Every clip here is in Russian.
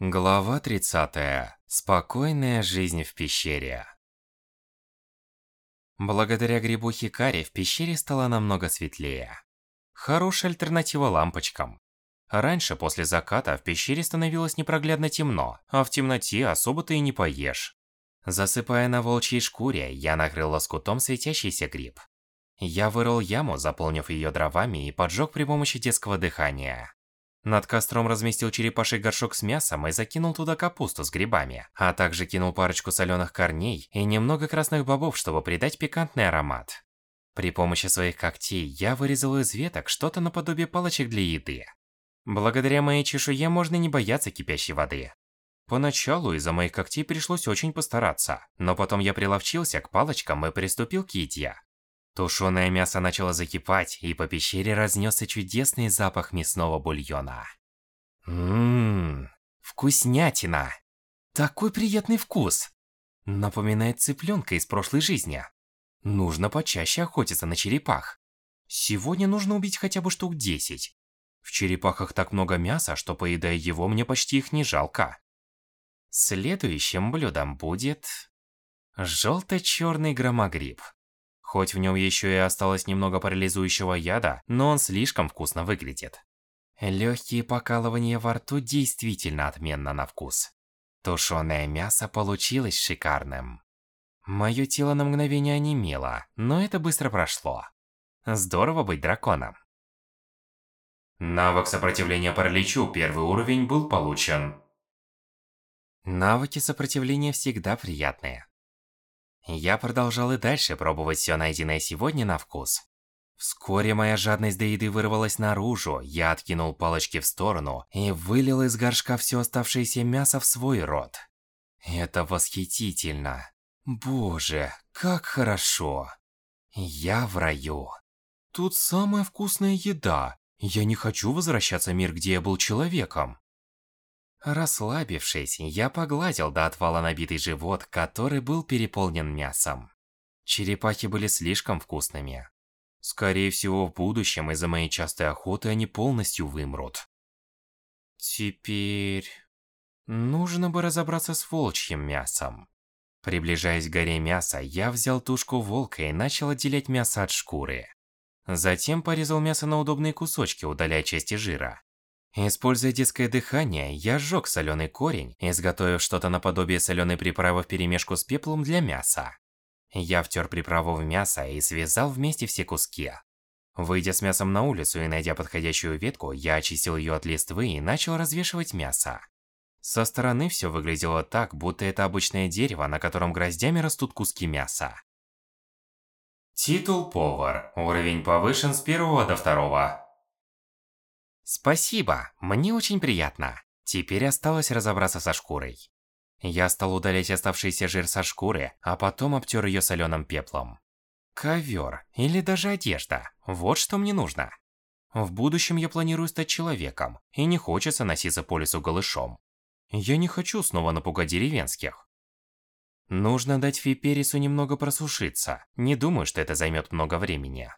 Глава 30. Спокойная жизнь в пещере. Благодаря грибу Хикари в пещере стало намного светлее. Хорошая альтернатива лампочкам. Раньше, после заката, в пещере становилось непроглядно темно, а в темноте особо ты и не поешь. Засыпая на волчьей шкуре, я накрыл лоскутом светящийся гриб. Я вырыл яму, заполнив ее дровами и поджег при помощи детского дыхания. Над костром разместил черепаший горшок с мясом и закинул туда капусту с грибами, а также кинул парочку соленых корней и немного красных бобов, чтобы придать пикантный аромат. При помощи своих когтей я вырезал из веток что-то наподобие палочек для еды. Благодаря моей чешуе можно не бояться кипящей воды. Поначалу из-за моих когтей пришлось очень постараться, но потом я приловчился к палочкам и приступил к еде. Тушеное мясо начало закипать, и по пещере разнесся чудесный запах мясного бульона. Ммм, вкуснятина! Такой приятный вкус! Напоминает цыпленка из прошлой жизни. Нужно почаще охотиться на черепах. Сегодня нужно убить хотя бы штук 10. В черепахах так много мяса, что поедая его, мне почти их не жалко. Следующим блюдом будет... Желто-черный громогриб. Хоть в нем еще и осталось немного парализующего яда, но он слишком вкусно выглядит. Легкие покалывания во рту действительно отменно на вкус. Тушеное мясо получилось шикарным. Мое тело на мгновение онемело, но это быстро прошло. Здорово быть драконом. Навык сопротивления параличу первый уровень был получен. Навыки сопротивления всегда приятные. Я продолжал и дальше пробовать все найденное сегодня на вкус. Вскоре моя жадность до еды вырвалась наружу, я откинул палочки в сторону и вылил из горшка все оставшееся мясо в свой рот. Это восхитительно. Боже, как хорошо. Я в раю. Тут самая вкусная еда. Я не хочу возвращаться в мир, где я был человеком. Расслабившись, я погладил до отвала набитый живот, который был переполнен мясом. Черепахи были слишком вкусными. Скорее всего, в будущем из-за моей частой охоты они полностью вымрут. Теперь... Нужно бы разобраться с волчьим мясом. Приближаясь к горе мяса, я взял тушку волка и начал отделять мясо от шкуры. Затем порезал мясо на удобные кусочки, удаляя части жира. Используя детское дыхание, я сжег соленый корень, изготовив что-то наподобие соленой приправы вперемешку с пеплом для мяса. Я втер приправу в мясо и связал вместе все куски. Выйдя с мясом на улицу и найдя подходящую ветку, я очистил ее от листвы и начал развешивать мясо. Со стороны все выглядело так, будто это обычное дерево, на котором гроздями растут куски мяса. Титул повар. Уровень повышен с первого до второго. Спасибо, мне очень приятно. Теперь осталось разобраться со шкурой. Я стал удалять оставшийся жир со шкуры, а потом обтер ее соленым пеплом. Ковер или даже одежда. Вот что мне нужно. В будущем я планирую стать человеком, и не хочется носиться по лесу голышом. Я не хочу снова напугать деревенских. Нужно дать Фиперису немного просушиться. Не думаю, что это займет много времени.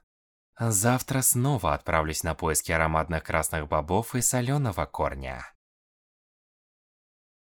Завтра снова отправлюсь на поиски ароматных красных бобов и соленого корня.